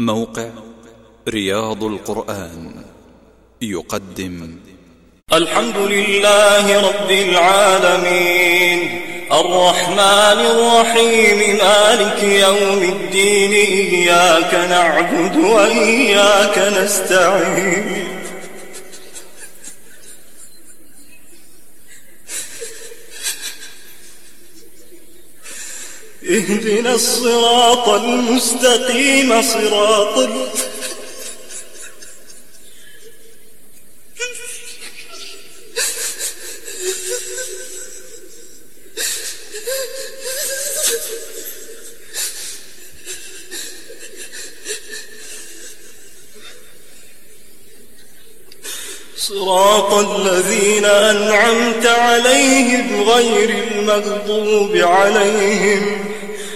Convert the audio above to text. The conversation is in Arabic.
موقع رياض القرآن يقدم. الحمد لله رب العالمين. الرحمن الرحيم مالك يوم الدين إياك نعبد وإياك نستعين. اهدنا الصراط المستقيم صراط صراط الذين أنعمت عليهم غير المغضوب عليهم